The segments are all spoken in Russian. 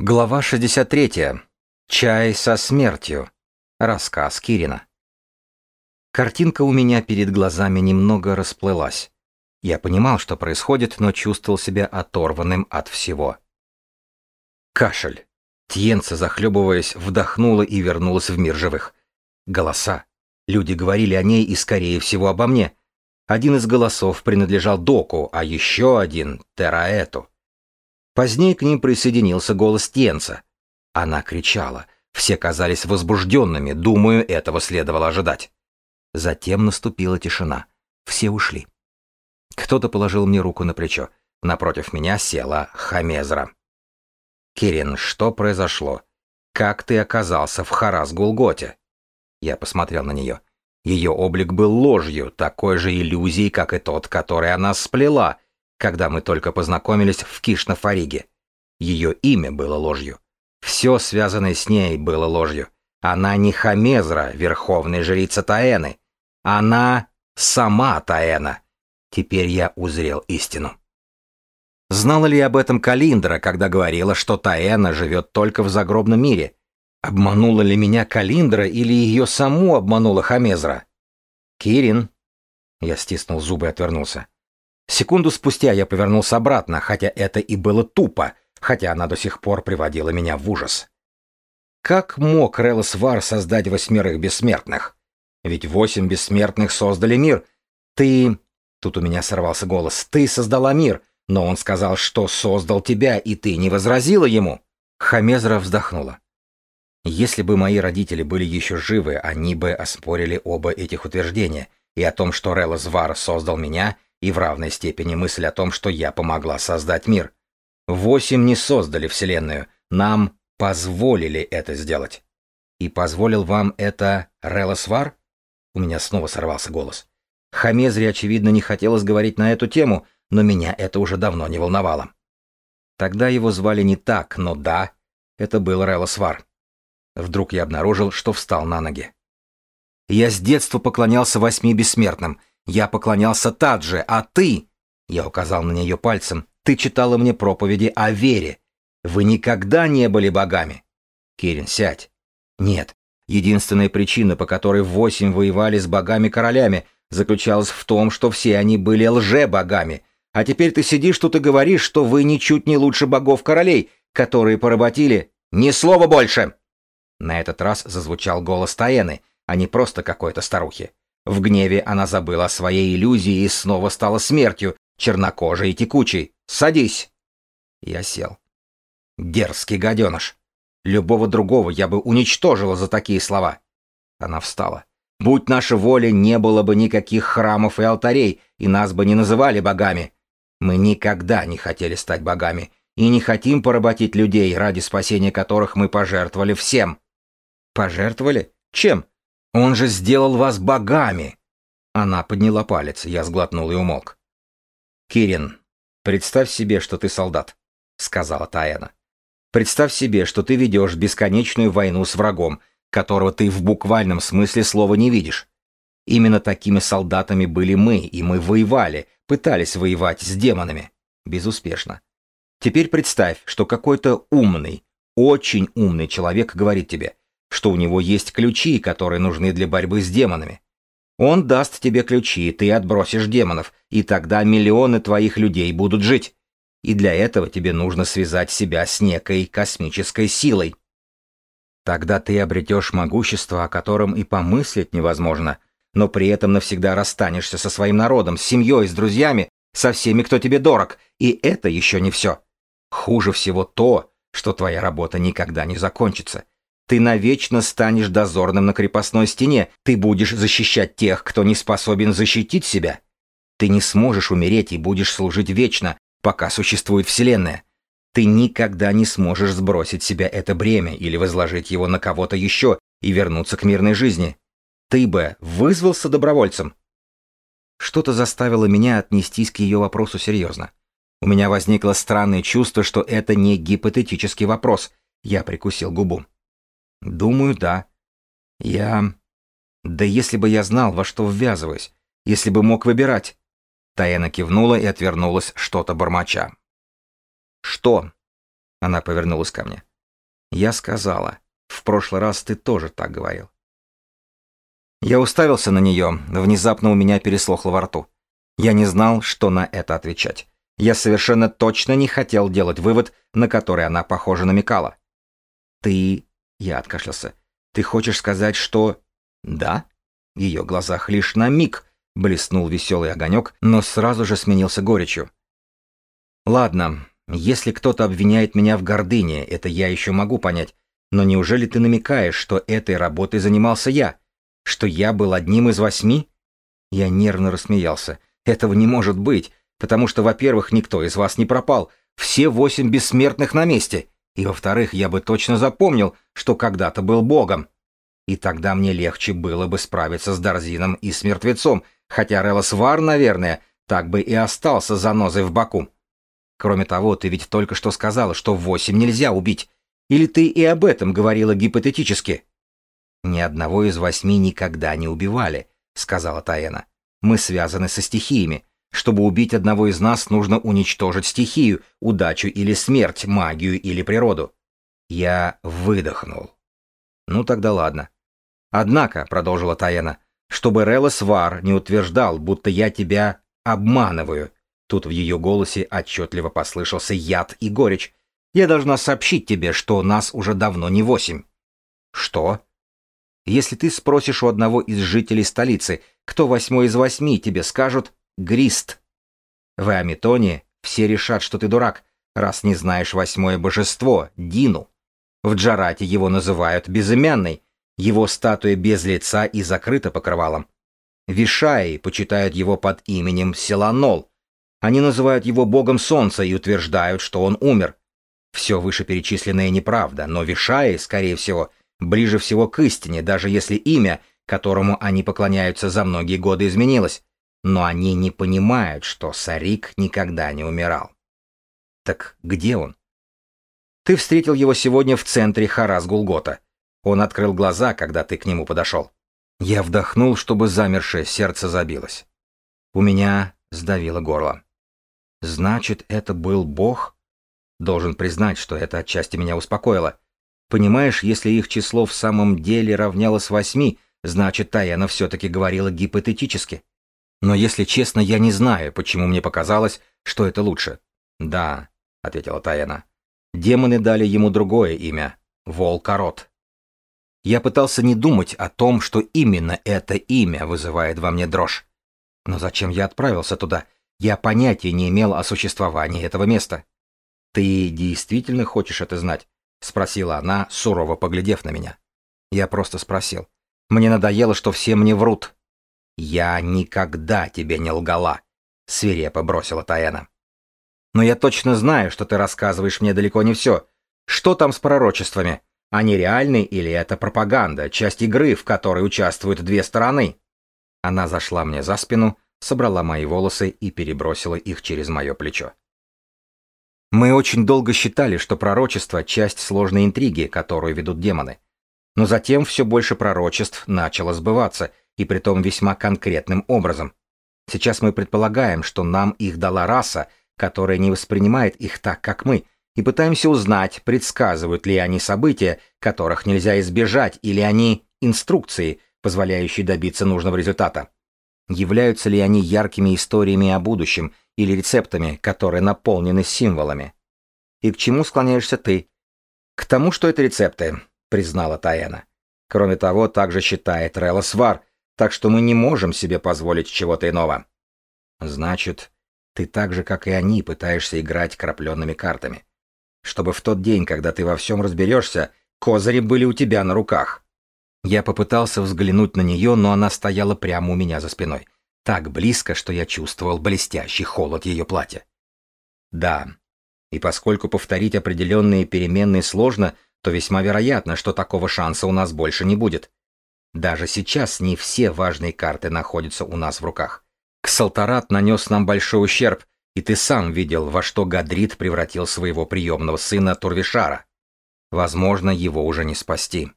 Глава 63. Чай со смертью. Рассказ Кирина. Картинка у меня перед глазами немного расплылась. Я понимал, что происходит, но чувствовал себя оторванным от всего. Кашель. Тьенца, захлебываясь, вдохнула и вернулась в мир живых. Голоса. Люди говорили о ней и, скорее всего, обо мне. Один из голосов принадлежал Доку, а еще один — Тераэту. Позднее к ним присоединился голос Тенца. Она кричала. Все казались возбужденными, думаю, этого следовало ожидать. Затем наступила тишина. Все ушли. Кто-то положил мне руку на плечо. Напротив меня села Хамезра. «Кирин, что произошло? Как ты оказался в Харас-Гулготе?» Я посмотрел на нее. Ее облик был ложью, такой же иллюзией, как и тот, который она сплела — когда мы только познакомились в Кишнафариге. Ее имя было ложью. Все, связанное с ней, было ложью. Она не Хамезра, верховная жрица Таэны. Она сама Таэна. Теперь я узрел истину. Знала ли об этом Калиндра, когда говорила, что Таэна живет только в загробном мире? Обманула ли меня Калиндра или ее саму обманула Хамезра? Кирин. Я стиснул зубы и отвернулся. Секунду спустя я повернулся обратно, хотя это и было тупо, хотя она до сих пор приводила меня в ужас. Как мог Релос Вар создать восьмерых бессмертных? Ведь восемь бессмертных создали мир. Ты... Тут у меня сорвался голос. Ты создала мир, но он сказал, что создал тебя, и ты не возразила ему. Хамезра вздохнула. Если бы мои родители были еще живы, они бы оспорили оба этих утверждения, и о том, что Релос Вар создал меня, и в равной степени мысль о том, что я помогла создать мир. Восемь не создали Вселенную, нам позволили это сделать. И позволил вам это Релосвар? У меня снова сорвался голос. Хамезри, очевидно, не хотелось говорить на эту тему, но меня это уже давно не волновало. Тогда его звали не так, но да, это был Релосвар. Вдруг я обнаружил, что встал на ноги. Я с детства поклонялся восьми бессмертным, я поклонялся Тадже, а ты...» Я указал на нее пальцем. «Ты читала мне проповеди о вере. Вы никогда не были богами». «Кирин, сядь». «Нет. Единственная причина, по которой восемь воевали с богами-королями, заключалась в том, что все они были лже-богами. А теперь ты сидишь тут и говоришь, что вы ничуть не лучше богов-королей, которые поработили... Ни слова больше!» На этот раз зазвучал голос Таэны, а не просто какой-то старухи. В гневе она забыла о своей иллюзии и снова стала смертью, чернокожей и текучей. «Садись!» Я сел. Дерзкий гаденыш. Любого другого я бы уничтожила за такие слова. Она встала. Будь наша воля, не было бы никаких храмов и алтарей, и нас бы не называли богами. Мы никогда не хотели стать богами, и не хотим поработить людей, ради спасения которых мы пожертвовали всем. Пожертвовали? Чем? Он же сделал вас богами!» Она подняла палец, я сглотнул и умолк. «Кирин, представь себе, что ты солдат», — сказала Таэна. «Представь себе, что ты ведешь бесконечную войну с врагом, которого ты в буквальном смысле слова не видишь. Именно такими солдатами были мы, и мы воевали, пытались воевать с демонами. Безуспешно. Теперь представь, что какой-то умный, очень умный человек говорит тебе, что у него есть ключи, которые нужны для борьбы с демонами. Он даст тебе ключи, ты отбросишь демонов, и тогда миллионы твоих людей будут жить. И для этого тебе нужно связать себя с некой космической силой. Тогда ты обретешь могущество, о котором и помыслить невозможно, но при этом навсегда расстанешься со своим народом, с семьей, с друзьями, со всеми, кто тебе дорог. И это еще не все. Хуже всего то, что твоя работа никогда не закончится. Ты навечно станешь дозорным на крепостной стене, ты будешь защищать тех, кто не способен защитить себя. Ты не сможешь умереть и будешь служить вечно, пока существует Вселенная. Ты никогда не сможешь сбросить себя это бремя или возложить его на кого-то еще и вернуться к мирной жизни. Ты бы вызвался добровольцем. Что-то заставило меня отнестись к ее вопросу серьезно. У меня возникло странное чувство, что это не гипотетический вопрос. Я прикусил губу. Думаю, да. Я... Да если бы я знал, во что ввязываюсь, если бы мог выбирать. Таяна кивнула и отвернулась, что-то бормоча. Что? Она повернулась ко мне. Я сказала. В прошлый раз ты тоже так говорил. Я уставился на нее, внезапно у меня переслохло во рту. Я не знал, что на это отвечать. Я совершенно точно не хотел делать вывод, на который она, похоже, намекала. «Ты...» — я откашлялся. «Ты хочешь сказать, что...» «Да?» В ее глазах лишь на миг блеснул веселый огонек, но сразу же сменился горечью. «Ладно, если кто-то обвиняет меня в гордыне, это я еще могу понять. Но неужели ты намекаешь, что этой работой занимался я? Что я был одним из восьми?» Я нервно рассмеялся. «Этого не может быть, потому что, во-первых, никто из вас не пропал. Все восемь бессмертных на месте. И, во-вторых, я бы точно запомнил, что когда-то был богом. И тогда мне легче было бы справиться с Дарзином и с мертвецом, хотя Релос Вар, наверное, так бы и остался занозой в боку. Кроме того, ты ведь только что сказала, что восемь нельзя убить. Или ты и об этом говорила гипотетически? Ни одного из восьми никогда не убивали, сказала Таэна. Мы связаны со стихиями. Чтобы убить одного из нас, нужно уничтожить стихию, удачу или смерть, магию или природу. Я выдохнул. Ну тогда ладно. Однако, продолжила Таэна, чтобы Релос Вар не утверждал, будто я тебя обманываю. Тут в ее голосе отчетливо послышался яд и горечь. Я должна сообщить тебе, что нас уже давно не восемь. Что? Если ты спросишь у одного из жителей столицы, кто восьмой из восьми, тебе скажут «Грист». В Амитоне все решат, что ты дурак, раз не знаешь восьмое божество, Дину. В Джарате его называют безымянной, его статуя без лица и закрыта покрывалом. Вишаи почитают его под именем Селанол. Они называют его богом солнца и утверждают, что он умер. Все вышеперечисленное неправда, но Вишаи, скорее всего, ближе всего к истине, даже если имя, которому они поклоняются за многие годы, изменилось. Но они не понимают, что Сарик никогда не умирал. Так где он? Ты встретил его сегодня в центре Харас-Гулгота. Он открыл глаза, когда ты к нему подошел. Я вдохнул, чтобы замершее сердце забилось. У меня сдавило горло. Значит, это был Бог? Должен признать, что это отчасти меня успокоило. Понимаешь, если их число в самом деле равнялось восьми, значит, Таяна все-таки говорила гипотетически. Но если честно, я не знаю, почему мне показалось, что это лучше. Да, ответила Таяна. Демоны дали ему другое имя — Волкорот. Я пытался не думать о том, что именно это имя вызывает во мне дрожь. Но зачем я отправился туда? Я понятия не имел о существовании этого места. «Ты действительно хочешь это знать?» — спросила она, сурово поглядев на меня. Я просто спросил. «Мне надоело, что все мне врут». «Я никогда тебе не лгала», — свирепо бросила Таэна. «Но я точно знаю, что ты рассказываешь мне далеко не все. Что там с пророчествами? Они реальны или это пропаганда, часть игры, в которой участвуют две стороны?» Она зашла мне за спину, собрала мои волосы и перебросила их через мое плечо. Мы очень долго считали, что пророчество — часть сложной интриги, которую ведут демоны. Но затем все больше пророчеств начало сбываться, и притом весьма конкретным образом. Сейчас мы предполагаем, что нам их дала раса, которая не воспринимает их так, как мы, и пытаемся узнать, предсказывают ли они события, которых нельзя избежать, или они инструкции, позволяющие добиться нужного результата. Являются ли они яркими историями о будущем или рецептами, которые наполнены символами? И к чему склоняешься ты? К тому, что это рецепты, признала Таэна. Кроме того, также считает Релла Свар, так что мы не можем себе позволить чего-то иного. Значит, ты так же, как и они, пытаешься играть крапленными картами. Чтобы в тот день, когда ты во всем разберешься, козыри были у тебя на руках. Я попытался взглянуть на нее, но она стояла прямо у меня за спиной. Так близко, что я чувствовал блестящий холод ее платья. Да, и поскольку повторить определенные переменные сложно, то весьма вероятно, что такого шанса у нас больше не будет. Даже сейчас не все важные карты находятся у нас в руках. Ксалтарат нанес нам большой ущерб, и ты сам видел, во что Гадрит превратил своего приемного сына Турвишара. Возможно, его уже не спасти.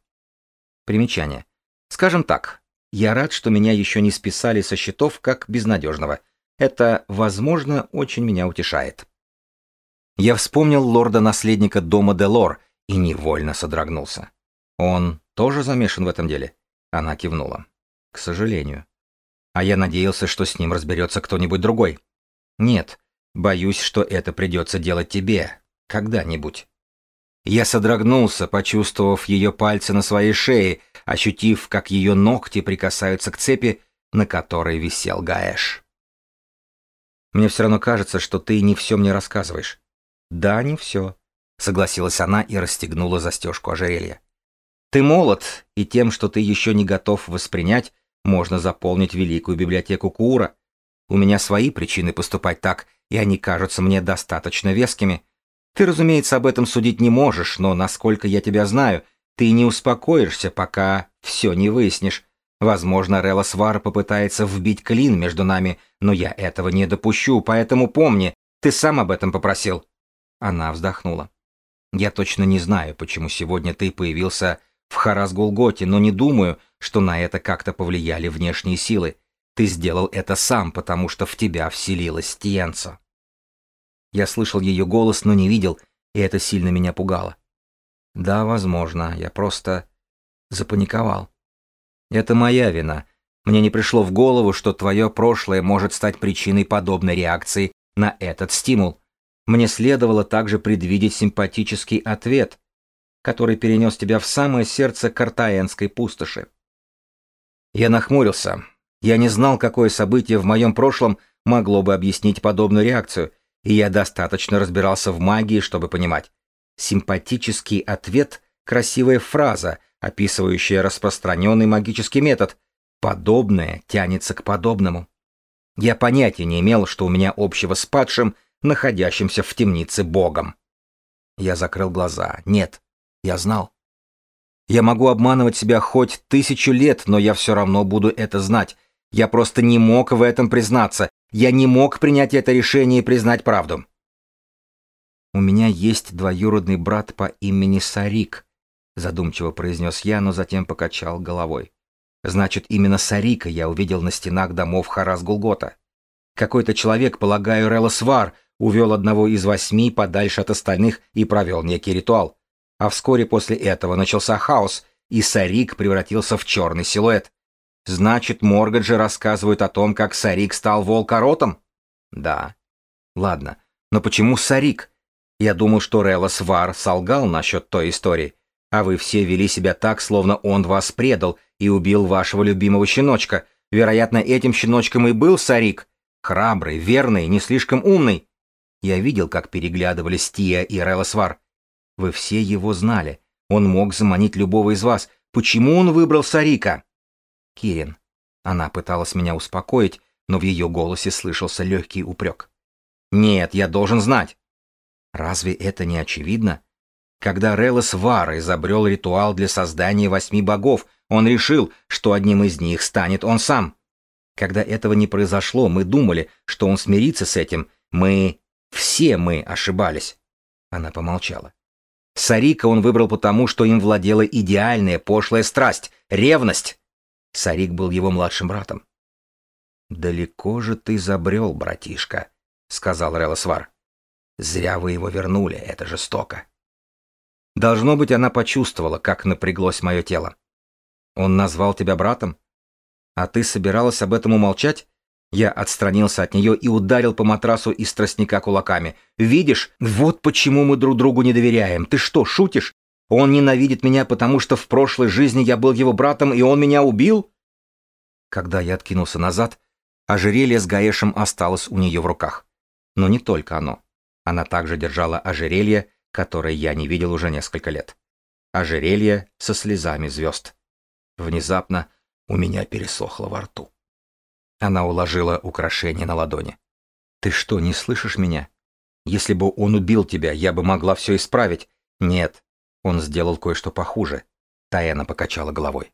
Примечание. Скажем так, я рад, что меня еще не списали со счетов как безнадежного. Это, возможно, очень меня утешает. Я вспомнил лорда-наследника дома Делор и невольно содрогнулся. Он тоже замешан в этом деле? Она кивнула. К сожалению. А я надеялся, что с ним разберется кто-нибудь другой. Нет, боюсь, что это придется делать тебе. Когда-нибудь. Я содрогнулся, почувствовав ее пальцы на своей шее, ощутив, как ее ногти прикасаются к цепи, на которой висел Гаэш. «Мне все равно кажется, что ты не все мне рассказываешь». «Да, не все», — согласилась она и расстегнула застежку ожерелья. «Ты молод, и тем, что ты еще не готов воспринять, можно заполнить великую библиотеку Куура. У меня свои причины поступать так, и они кажутся мне достаточно вескими. Ты, разумеется, об этом судить не можешь, но, насколько я тебя знаю, ты не успокоишься, пока все не выяснишь. Возможно, Релла Свар попытается вбить клин между нами, но я этого не допущу, поэтому помни, ты сам об этом попросил. Она вздохнула. Я точно не знаю, почему сегодня ты появился в Харасгулготе, но не думаю, что на это как-то повлияли внешние силы. Ты сделал это сам, потому что в тебя вселилась Тиенца. Я слышал ее голос, но не видел, и это сильно меня пугало. Да, возможно, я просто запаниковал. Это моя вина. Мне не пришло в голову, что твое прошлое может стать причиной подобной реакции на этот стимул. Мне следовало также предвидеть симпатический ответ, который перенес тебя в самое сердце картаенской пустоши. Я нахмурился. Я не знал, какое событие в моем прошлом могло бы объяснить подобную реакцию, и я достаточно разбирался в магии, чтобы понимать. Симпатический ответ — красивая фраза, описывающая распространенный магический метод. Подобное тянется к подобному. Я понятия не имел, что у меня общего с падшим, находящимся в темнице богом. Я закрыл глаза. Нет, я знал. Я могу обманывать себя хоть тысячу лет, но я все равно буду это знать. Я просто не мог в этом признаться. Я не мог принять это решение и признать правду. «У меня есть двоюродный брат по имени Сарик», — задумчиво произнес я, но затем покачал головой. «Значит, именно Сарика я увидел на стенах домов Харас-Гулгота. Какой-то человек, полагаю, Релосвар, увел одного из восьми подальше от остальных и провел некий ритуал. А вскоре после этого начался хаос, и Сарик превратился в черный силуэт. Значит, Моргаджи рассказывают о том, как Сарик стал волкоротом? Да. Ладно, но почему Сарик? Я думал, что Релос Вар солгал насчет той истории, а вы все вели себя так, словно он вас предал и убил вашего любимого щеночка. Вероятно, этим щеночком и был Сарик. Храбрый, верный, не слишком умный. Я видел, как переглядывались Тия и Релосвар. Вы все его знали. Он мог заманить любого из вас. Почему он выбрал Сарика? Кирин. Она пыталась меня успокоить, но в ее голосе слышался легкий упрек. «Нет, я должен знать». Разве это не очевидно? Когда Релос Вар изобрел ритуал для создания восьми богов, он решил, что одним из них станет он сам. Когда этого не произошло, мы думали, что он смирится с этим. Мы... все мы ошибались. Она помолчала. Сарика он выбрал потому, что им владела идеальная пошлая страсть — ревность. Сарик был его младшим братом. «Далеко же ты забрел, братишка», — сказал Релосвар. «Зря вы его вернули, это жестоко». Должно быть, она почувствовала, как напряглось мое тело. «Он назвал тебя братом? А ты собиралась об этом умолчать?» Я отстранился от нее и ударил по матрасу из тростника кулаками. «Видишь, вот почему мы друг другу не доверяем. Ты что, шутишь? Он ненавидит меня, потому что в прошлой жизни я был его братом, и он меня убил? Когда я откинулся назад, ожерелье с Гаешем осталось у нее в руках. Но не только оно. Она также держала ожерелье, которое я не видел уже несколько лет. Ожерелье со слезами звезд. Внезапно у меня пересохло во рту. Она уложила украшение на ладони. «Ты что, не слышишь меня? Если бы он убил тебя, я бы могла все исправить. Нет, он сделал кое-что похуже. Таяна покачала головой.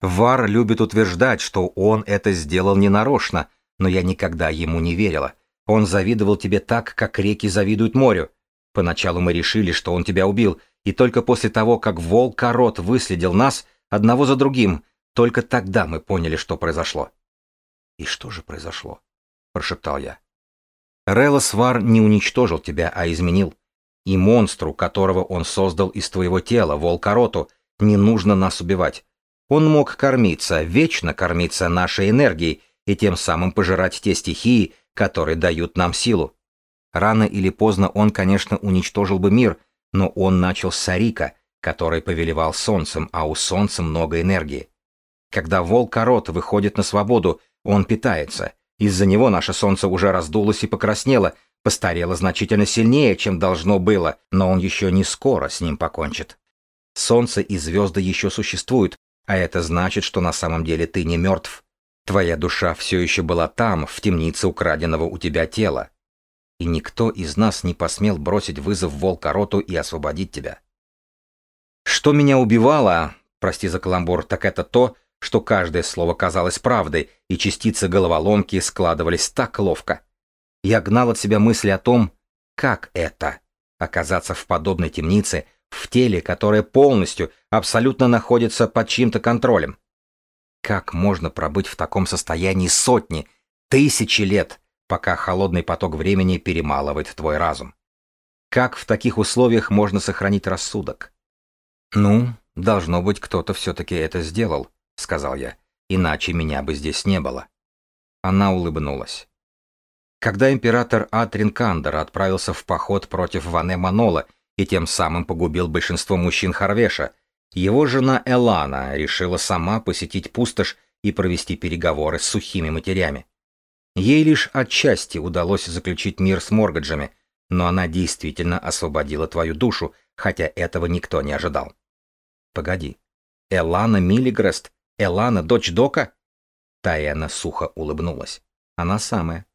Вар любит утверждать, что он это сделал ненарочно, но я никогда ему не верила. Он завидовал тебе так, как реки завидуют морю. Поначалу мы решили, что он тебя убил, и только после того, как волк-корот выследил нас, одного за другим, только тогда мы поняли, что произошло. «И что же произошло?» — прошептал я. Релосвар не уничтожил тебя, а изменил. И монстру, которого он создал из твоего тела, волкороту, не нужно нас убивать. Он мог кормиться, вечно кормиться нашей энергией и тем самым пожирать те стихии, которые дают нам силу. Рано или поздно он, конечно, уничтожил бы мир, но он начал с Сарика, который повелевал солнцем, а у солнца много энергии. Когда волк-корот выходит на свободу, он питается. Из-за него наше солнце уже раздулось и покраснело, постарело значительно сильнее, чем должно было, но он еще не скоро с ним покончит. Солнце и звезды еще существуют, а это значит, что на самом деле ты не мертв. Твоя душа все еще была там, в темнице украденного у тебя тела. И никто из нас не посмел бросить вызов волкороту и освободить тебя. Что меня убивало, прости за каламбур, так это то, что каждое слово казалось правдой, и частицы головоломки складывались так ловко. Я гнал от себя мысли о том, как это — оказаться в подобной темнице, в теле, которое полностью, абсолютно находится под чьим-то контролем. Как можно пробыть в таком состоянии сотни, тысячи лет, пока холодный поток времени перемалывает твой разум? Как в таких условиях можно сохранить рассудок? Ну, должно быть, кто-то все-таки это сделал, — сказал я, — «иначе меня бы здесь не было». Она улыбнулась. Когда император Атринкандер отправился в поход против Ване Манола и тем самым погубил большинство мужчин Харвеша, его жена Элана решила сама посетить пустошь и провести переговоры с сухими матерями. Ей лишь отчасти удалось заключить мир с Моргаджами, но она действительно освободила твою душу, хотя этого никто не ожидал. Погоди. Элана Миллигрест Элана, дочь Дока?» Таяна сухо улыбнулась. «Она самая».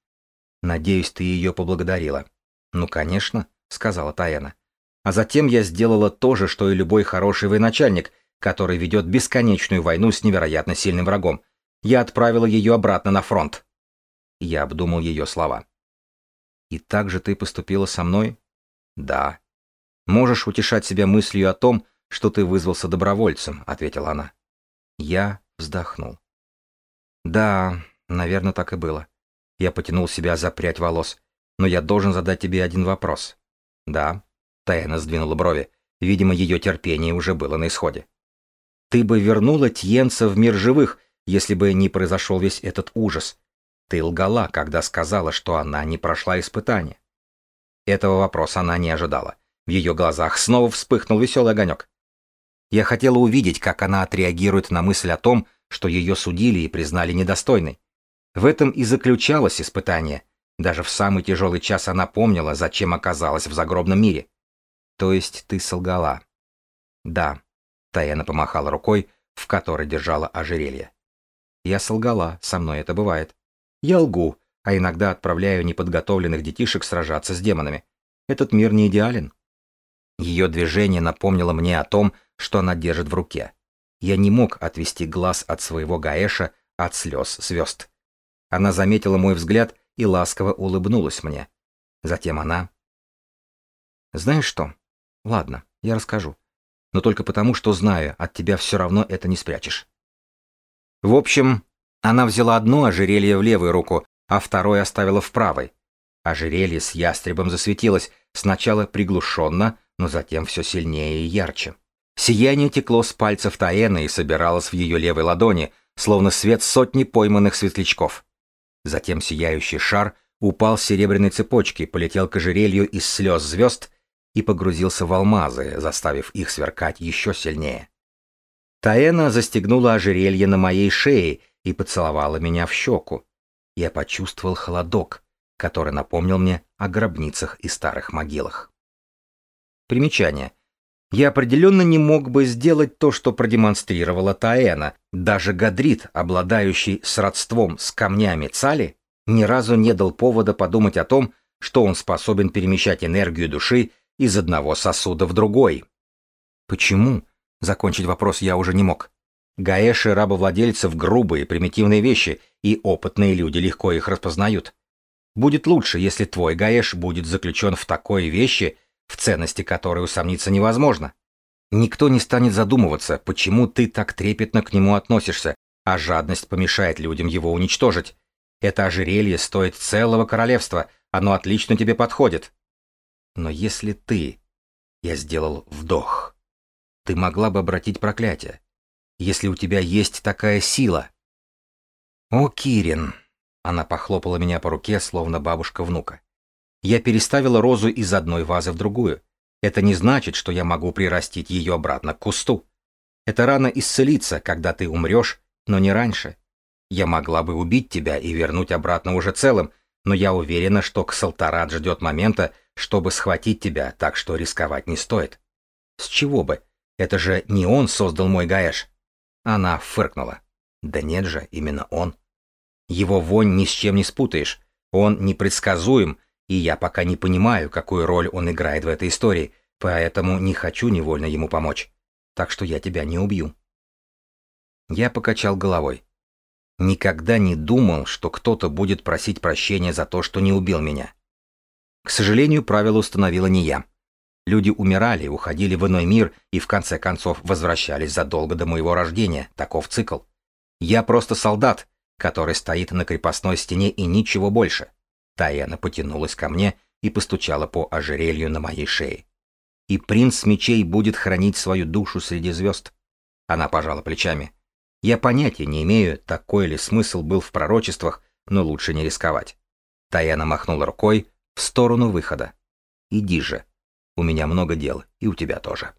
«Надеюсь, ты ее поблагодарила». «Ну, конечно», — сказала Таяна. «А затем я сделала то же, что и любой хороший военачальник, который ведет бесконечную войну с невероятно сильным врагом. Я отправила ее обратно на фронт». Я обдумал ее слова. «И так же ты поступила со мной?» «Да». «Можешь утешать себя мыслью о том, что ты вызвался добровольцем», — ответила она. Я вздохнул. Да, наверное, так и было. Я потянул себя за прядь волос. Но я должен задать тебе один вопрос. Да. Тайна сдвинула брови. Видимо, ее терпение уже было на исходе. Ты бы вернула Тьенца в мир живых, если бы не произошел весь этот ужас. Ты лгала, когда сказала, что она не прошла испытание. Этого вопроса она не ожидала. В ее глазах снова вспыхнул веселый огонек. Я хотела увидеть, как она отреагирует на мысль о том, что ее судили и признали недостойной. В этом и заключалось испытание. Даже в самый тяжелый час она помнила, зачем оказалась в загробном мире. То есть ты солгала. Да. Таяна помахала рукой, в которой держала ожерелье. Я солгала, со мной это бывает. Я лгу, а иногда отправляю неподготовленных детишек сражаться с демонами. Этот мир не идеален. Ее движение напомнило мне о том, что она держит в руке. Я не мог отвести глаз от своего Гаэша, от слез звезд. Она заметила мой взгляд и ласково улыбнулась мне. Затем она... «Знаешь что? Ладно, я расскажу. Но только потому, что знаю, от тебя все равно это не спрячешь». В общем, она взяла одно ожерелье в левую руку, а второе оставила в правой. Ожерелье с ястребом засветилось, сначала приглушенно, но затем все сильнее и ярче. Сияние текло с пальцев Таэны и собиралось в ее левой ладони, словно свет сотни пойманных светлячков. Затем сияющий шар упал с серебряной цепочки, полетел к ожерелью из слез звезд и погрузился в алмазы, заставив их сверкать еще сильнее. Таэна застегнула ожерелье на моей шее и поцеловала меня в щеку. Я почувствовал холодок, который напомнил мне о гробницах и старых могилах. Примечание — я определенно не мог бы сделать то, что продемонстрировала Таэна. Даже Гадрит, обладающий сродством с камнями Цали, ни разу не дал повода подумать о том, что он способен перемещать энергию души из одного сосуда в другой. Почему? Закончить вопрос я уже не мог. Гаэши рабовладельцев грубые, примитивные вещи, и опытные люди легко их распознают. Будет лучше, если твой Гаэш будет заключен в такой вещи, в ценности которой усомниться невозможно. Никто не станет задумываться, почему ты так трепетно к нему относишься, а жадность помешает людям его уничтожить. Это ожерелье стоит целого королевства, Оно отлично тебе подходит. Но если ты... Я сделал вдох. Ты могла бы обратить проклятие. Если у тебя есть такая сила. О, Кирин. Она похлопала меня по руке, словно бабушка внука. Я переставила розу из одной вазы в другую. Это не значит, что я могу прирастить ее обратно к кусту. Это рано исцелится, когда ты умрешь, но не раньше. Я могла бы убить тебя и вернуть обратно уже целым, но я уверена, что Ксалтарат ждет момента, чтобы схватить тебя, так что рисковать не стоит. С чего бы? Это же не он создал мой Гаэш. Она фыркнула. Да нет же, именно он. Его вонь ни с чем не спутаешь. Он непредсказуем, и я пока не понимаю, какую роль он играет в этой истории, поэтому не хочу невольно ему помочь. Так что я тебя не убью. Я покачал головой. Никогда не думал, что кто-то будет просить прощения за то, что не убил меня. К сожалению, правило установила не я. Люди умирали, уходили в иной мир и в конце концов возвращались задолго до моего рождения. Таков цикл. Я просто солдат, который стоит на крепостной стене и ничего больше. Таяна потянулась ко мне и постучала по ожерелью на моей шее. И принц мечей будет хранить свою душу среди звезд. Она пожала плечами. Я понятия не имею, такой ли смысл был в пророчествах, но лучше не рисковать. Таяна махнула рукой в сторону выхода. Иди же. У меня много дел, и у тебя тоже.